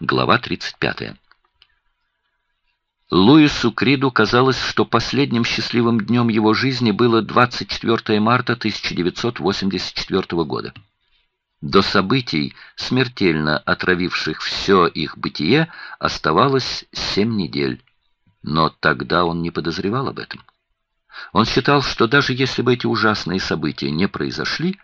Глава 35. Луису Криду казалось, что последним счастливым днем его жизни было 24 марта 1984 года. До событий, смертельно отравивших все их бытие, оставалось семь недель. Но тогда он не подозревал об этом. Он считал, что даже если бы эти ужасные события не произошли,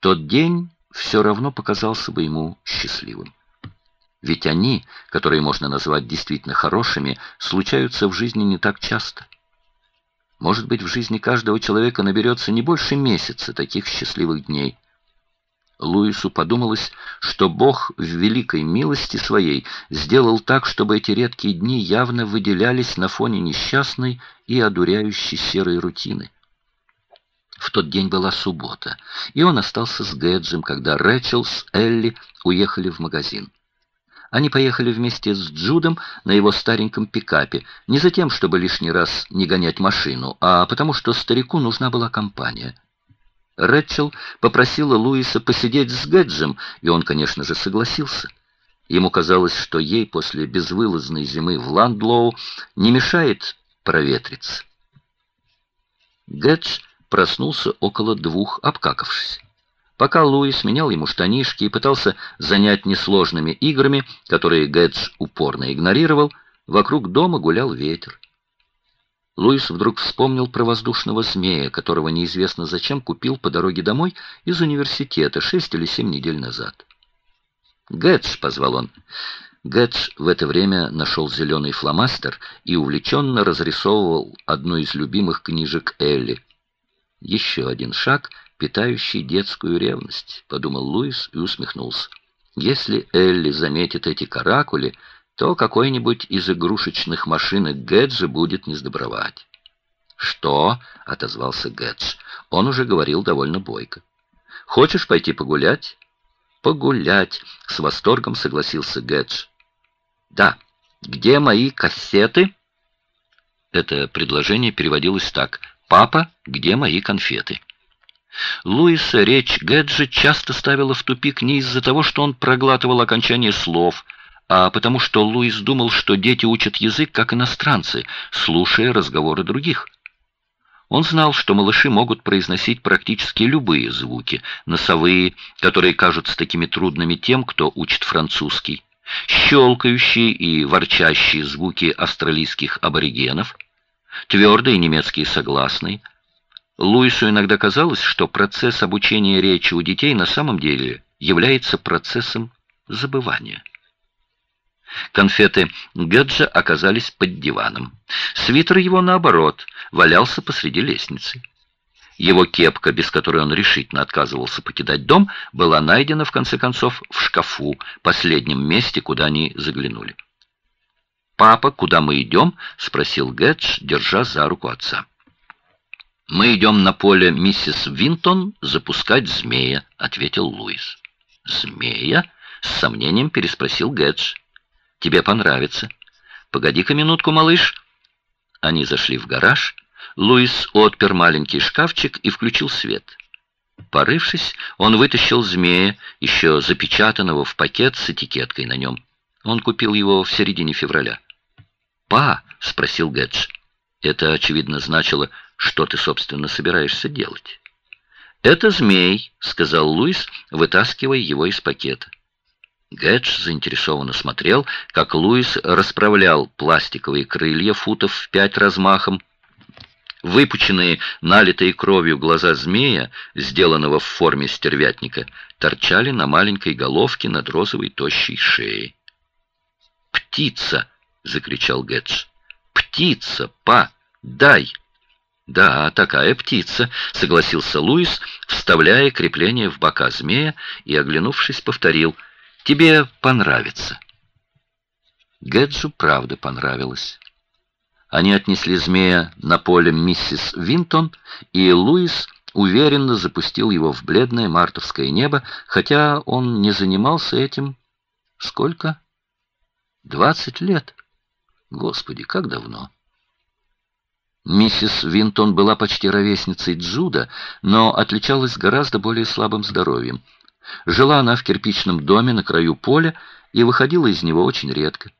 тот день все равно показался бы ему счастливым. Ведь они, которые можно назвать действительно хорошими, случаются в жизни не так часто. Может быть, в жизни каждого человека наберется не больше месяца таких счастливых дней. Луису подумалось, что Бог в великой милости своей сделал так, чтобы эти редкие дни явно выделялись на фоне несчастной и одуряющей серой рутины. В тот день была суббота, и он остался с Гэджем, когда Рэчел с Элли уехали в магазин. Они поехали вместе с Джудом на его стареньком пикапе, не за тем, чтобы лишний раз не гонять машину, а потому что старику нужна была компания. Рэчел попросила Луиса посидеть с Гэджем, и он, конечно же, согласился. Ему казалось, что ей после безвылазной зимы в Ландлоу не мешает проветриться. Гэдж проснулся около двух, обкакавшись. Пока Луис менял ему штанишки и пытался занять несложными играми, которые Гэдж упорно игнорировал, вокруг дома гулял ветер. Луис вдруг вспомнил про воздушного змея, которого неизвестно зачем купил по дороге домой из университета шесть или семь недель назад. «Гэдж», — позвал он. Гэдж в это время нашел зеленый фломастер и увлеченно разрисовывал одну из любимых книжек Элли. Еще один шаг — питающий детскую ревность», — подумал Луис и усмехнулся. «Если Элли заметит эти каракули, то какой-нибудь из игрушечных машинок Гэджа будет не сдобровать». «Что?» — отозвался Гэдж. Он уже говорил довольно бойко. «Хочешь пойти погулять?» «Погулять!» — с восторгом согласился Гэдж. «Да. Где мои кассеты?» Это предложение переводилось так. «Папа, где мои конфеты?» Луиса речь Гэджи часто ставила в тупик не из-за того, что он проглатывал окончание слов, а потому что Луис думал, что дети учат язык как иностранцы, слушая разговоры других. Он знал, что малыши могут произносить практически любые звуки, носовые, которые кажутся такими трудными тем, кто учит французский, щелкающие и ворчащие звуки австралийских аборигенов, твердые немецкие согласные — Луису иногда казалось, что процесс обучения речи у детей на самом деле является процессом забывания. Конфеты Гэджа оказались под диваном. Свитер его, наоборот, валялся посреди лестницы. Его кепка, без которой он решительно отказывался покидать дом, была найдена, в конце концов, в шкафу, последнем месте, куда они заглянули. «Папа, куда мы идем?» — спросил Гэдж, держа за руку отца. «Мы идем на поле миссис Винтон запускать змея», — ответил Луис. «Змея?» — с сомнением переспросил Гэдж. «Тебе понравится. Погоди-ка минутку, малыш». Они зашли в гараж. Луис отпер маленький шкафчик и включил свет. Порывшись, он вытащил змея, еще запечатанного в пакет с этикеткой на нем. Он купил его в середине февраля. «Па?» — спросил Гэдж. Это, очевидно, значило что ты, собственно, собираешься делать? «Это змей», — сказал Луис, вытаскивая его из пакета. Гэдж заинтересованно смотрел, как Луис расправлял пластиковые крылья футов в пять размахом. Выпученные, налитые кровью глаза змея, сделанного в форме стервятника, торчали на маленькой головке над розовой тощей шеей. «Птица!» — закричал Гэдж. «Птица, па! Дай!» «Да, такая птица», — согласился Луис, вставляя крепление в бока змея и, оглянувшись, повторил. «Тебе понравится». Гэджу правда понравилось. Они отнесли змея на поле миссис Винтон, и Луис уверенно запустил его в бледное мартовское небо, хотя он не занимался этим... Сколько? Двадцать лет. Господи, как давно. Миссис Винтон была почти ровесницей Джуда, но отличалась гораздо более слабым здоровьем. Жила она в кирпичном доме на краю поля, и выходила из него очень редко.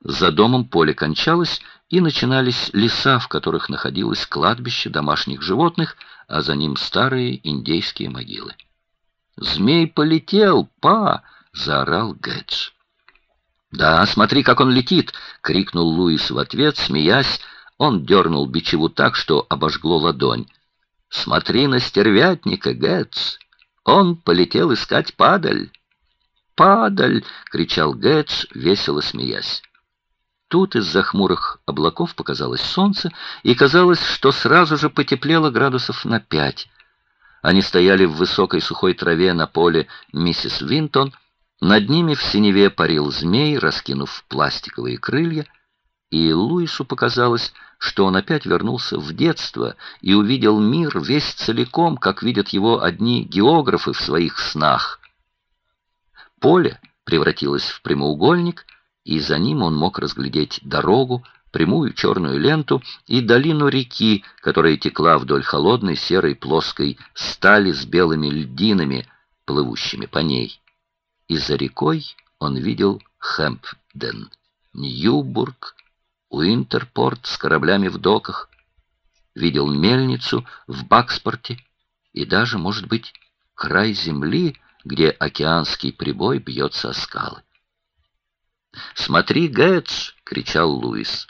За домом поле кончалось, и начинались леса, в которых находилось кладбище домашних животных, а за ним старые индейские могилы. «Змей полетел, па!» — заорал Гэдж. «Да, смотри, как он летит!» — крикнул Луис в ответ, смеясь. Он дернул бичеву так, что обожгло ладонь. «Смотри на стервятника, Гэдж! Он полетел искать падаль!» «Падаль!» — кричал Гэдж, весело смеясь. Тут из-за хмурых облаков показалось солнце, и казалось, что сразу же потеплело градусов на пять. Они стояли в высокой сухой траве на поле миссис Винтон. Над ними в синеве парил змей, раскинув пластиковые крылья, и Луису показалось, что он опять вернулся в детство и увидел мир весь целиком, как видят его одни географы в своих снах. Поле превратилось в прямоугольник — и за ним он мог разглядеть дорогу, прямую черную ленту и долину реки, которая текла вдоль холодной серой плоской стали с белыми льдинами, плывущими по ней. И за рекой он видел Хэмпден, Ньюбург, Уинтерпорт с кораблями в доках, видел мельницу в Бакспорте и даже, может быть, край земли, где океанский прибой бьется о скалы. «Смотри, Гэтс!» — кричал Луис.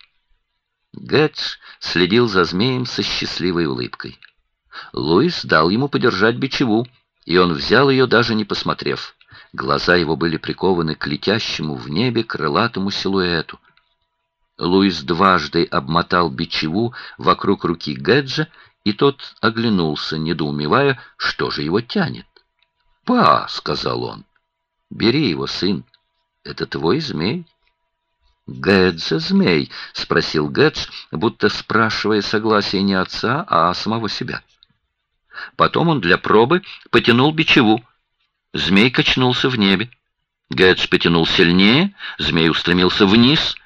Гэтс следил за змеем со счастливой улыбкой. Луис дал ему подержать бичеву, и он взял ее, даже не посмотрев. Глаза его были прикованы к летящему в небе крылатому силуэту. Луис дважды обмотал бичеву вокруг руки Гэджа, и тот оглянулся, недоумевая, что же его тянет. «Па!» — сказал он. «Бери его, сын. Это твой змей?» «Гэдзе змей?» — спросил Гэдж, будто спрашивая согласие не отца, а самого себя. Потом он для пробы потянул бичеву. Змей качнулся в небе. Гэдж потянул сильнее, змей устремился вниз.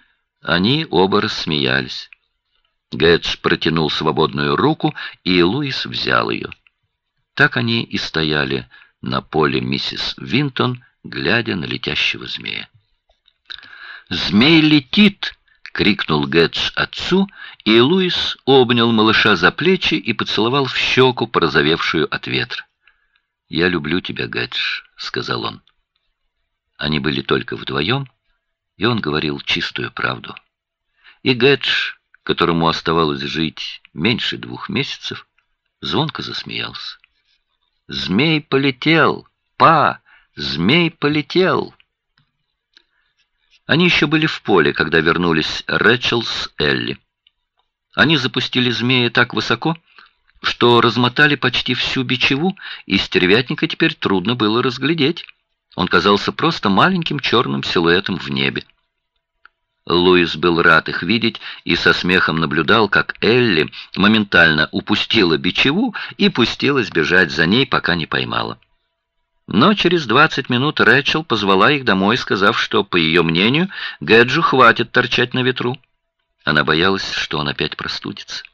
Они оба рассмеялись. Гэдж протянул свободную руку, и Луис взял ее. Так они и стояли на поле миссис Винтон, глядя на летящего змея. «Змей летит!» — крикнул Гэтс отцу, и Луис обнял малыша за плечи и поцеловал в щеку, порозовевшую от ветра. «Я люблю тебя, Гэтс», — сказал он. Они были только вдвоем, и он говорил чистую правду. И Гэтс, которому оставалось жить меньше двух месяцев, звонко засмеялся. «Змей полетел! Па! Змей полетел!» Они еще были в поле, когда вернулись Рэчел с Элли. Они запустили змея так высоко, что размотали почти всю бичеву, и стервятника теперь трудно было разглядеть. Он казался просто маленьким черным силуэтом в небе. Луис был рад их видеть и со смехом наблюдал, как Элли моментально упустила бичеву и пустилась бежать за ней, пока не поймала. Но через 20 минут Рэчел позвала их домой, сказав, что, по ее мнению, Гэджу хватит торчать на ветру. Она боялась, что он опять простудится.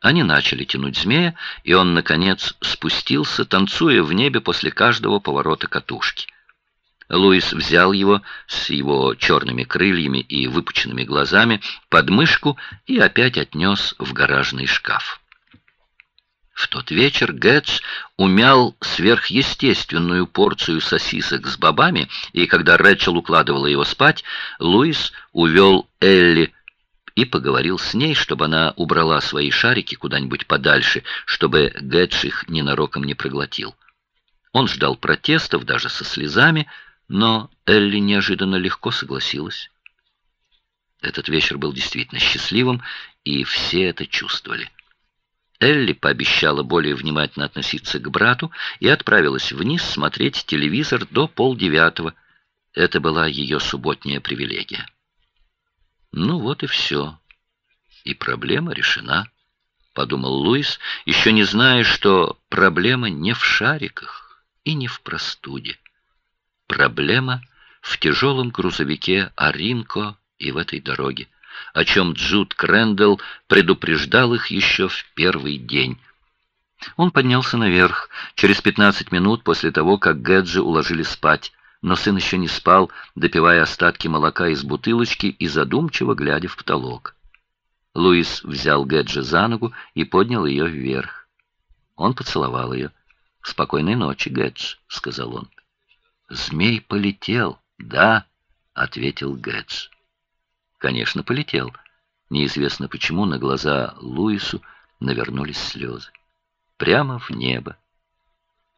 Они начали тянуть змея, и он, наконец, спустился, танцуя в небе после каждого поворота катушки. Луис взял его с его черными крыльями и выпученными глазами под мышку и опять отнес в гаражный шкаф. В тот вечер Гэтс умял сверхъестественную порцию сосисок с бобами, и когда Рэчел укладывала его спать, Луис увел Элли и поговорил с ней, чтобы она убрала свои шарики куда-нибудь подальше, чтобы Гэтс их ненароком не проглотил. Он ждал протестов даже со слезами, но Элли неожиданно легко согласилась. Этот вечер был действительно счастливым, и все это чувствовали. Элли пообещала более внимательно относиться к брату и отправилась вниз смотреть телевизор до полдевятого. Это была ее субботняя привилегия. Ну вот и все. И проблема решена, подумал Луис, еще не зная, что проблема не в шариках и не в простуде. Проблема в тяжелом грузовике Аринко и в этой дороге о чем Джуд Крэндалл предупреждал их еще в первый день. Он поднялся наверх через 15 минут после того, как Гэджи уложили спать. но сын еще не спал, допивая остатки молока из бутылочки и задумчиво глядя в потолок. Луис взял Гэджи за ногу и поднял ее вверх. Он поцеловал ее. «Спокойной ночи, Гэдж», — сказал он. «Змей полетел, да?» — ответил Гэдж. Конечно, полетел. Неизвестно почему на глаза Луису навернулись слезы. Прямо в небо.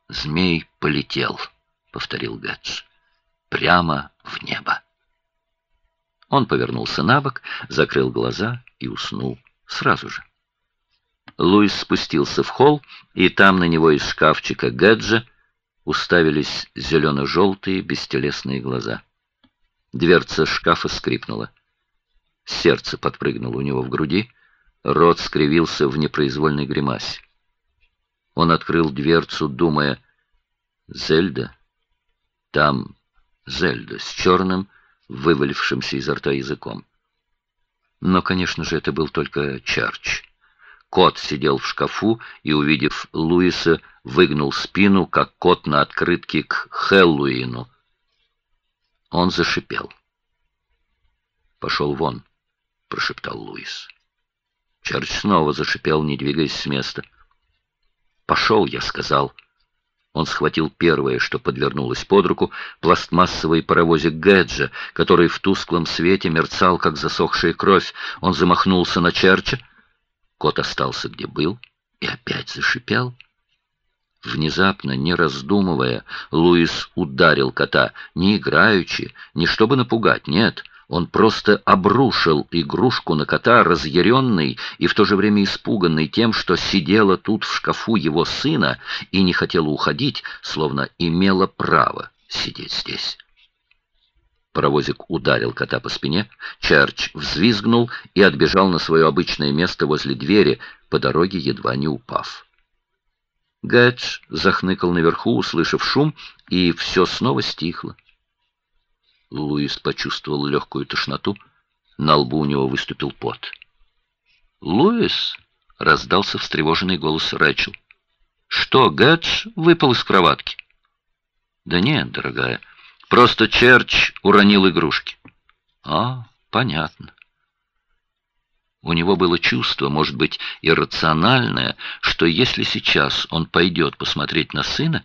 «Змей полетел», — повторил Гэдж. «Прямо в небо». Он повернулся на бок, закрыл глаза и уснул сразу же. Луис спустился в холл, и там на него из шкафчика Гэджа уставились зелено-желтые бестелесные глаза. Дверца шкафа скрипнула. Сердце подпрыгнуло у него в груди, рот скривился в непроизвольной гримасе. Он открыл дверцу, думая, «Зельда? Там Зельда с черным, вывалившимся изо рта языком». Но, конечно же, это был только Чарч. Кот сидел в шкафу и, увидев Луиса, выгнул спину, как кот на открытке к Хэллоуину. Он зашипел. «Пошел вон», — прошептал Луис. Чарч снова зашипел, не двигаясь с места. «Пошел», — я сказал. Он схватил первое, что подвернулось под руку, пластмассовый паровозик Гэджа, который в тусклом свете мерцал, как засохшая кровь. Он замахнулся на Черча, Кот остался где был и опять зашипел. Внезапно, не раздумывая, Луис ударил кота, не играючи, не чтобы напугать, нет, он просто обрушил игрушку на кота, разъяренный и в то же время испуганный тем, что сидела тут в шкафу его сына и не хотела уходить, словно имела право сидеть здесь. Паровозик ударил кота по спине, Черч взвизгнул и отбежал на свое обычное место возле двери, по дороге едва не упав. Гэтч захныкал наверху, услышав шум, и все снова стихло. Луис почувствовал легкую тошноту, на лбу у него выступил пот. «Луис!» — раздался встревоженный голос Рэчел. «Что, Гэтч выпал из кроватки?» «Да нет, дорогая». Просто Черч уронил игрушки. А, понятно. У него было чувство, может быть, иррациональное, что если сейчас он пойдет посмотреть на сына,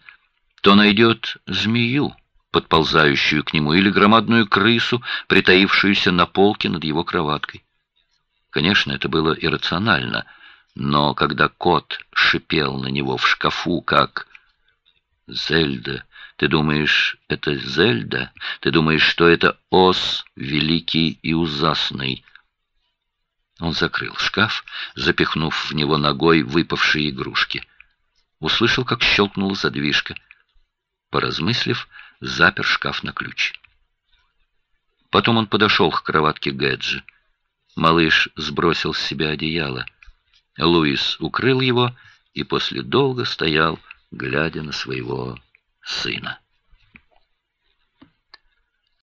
то найдет змею, подползающую к нему, или громадную крысу, притаившуюся на полке над его кроваткой. Конечно, это было иррационально, но когда кот шипел на него в шкафу, как «Зельда, ты думаешь, это Зельда? Ты думаешь, что это Ос, великий и ужасный?» Он закрыл шкаф, запихнув в него ногой выпавшие игрушки. Услышал, как щелкнула задвижка. Поразмыслив, запер шкаф на ключ. Потом он подошел к кроватке Гэджи. Малыш сбросил с себя одеяло. Луис укрыл его и после долго стоял, глядя на своего сына.